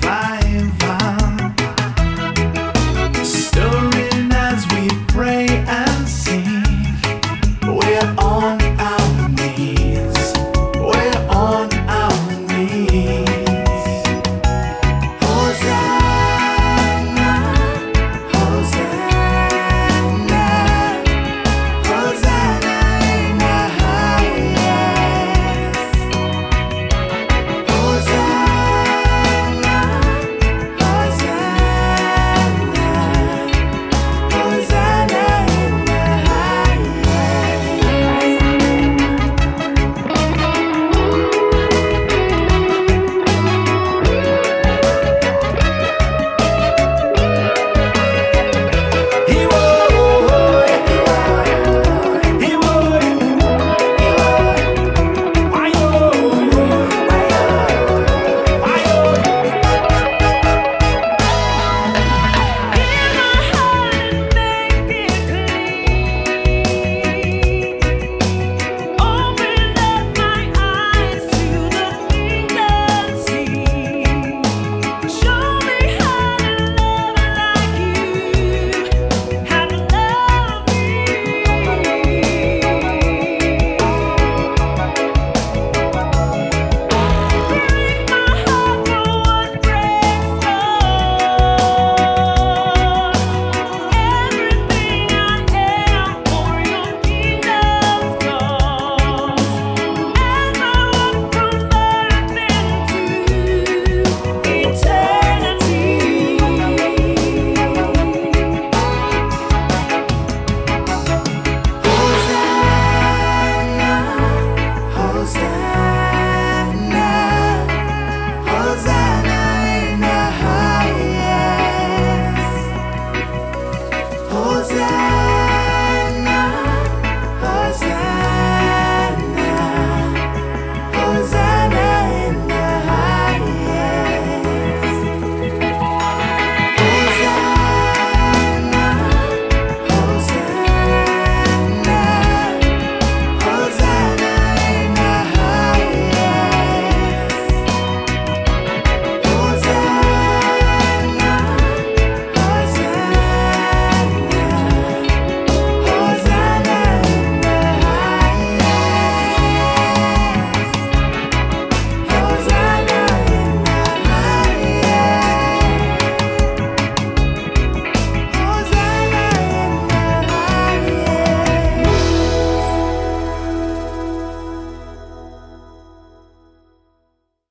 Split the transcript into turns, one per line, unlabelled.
Bye.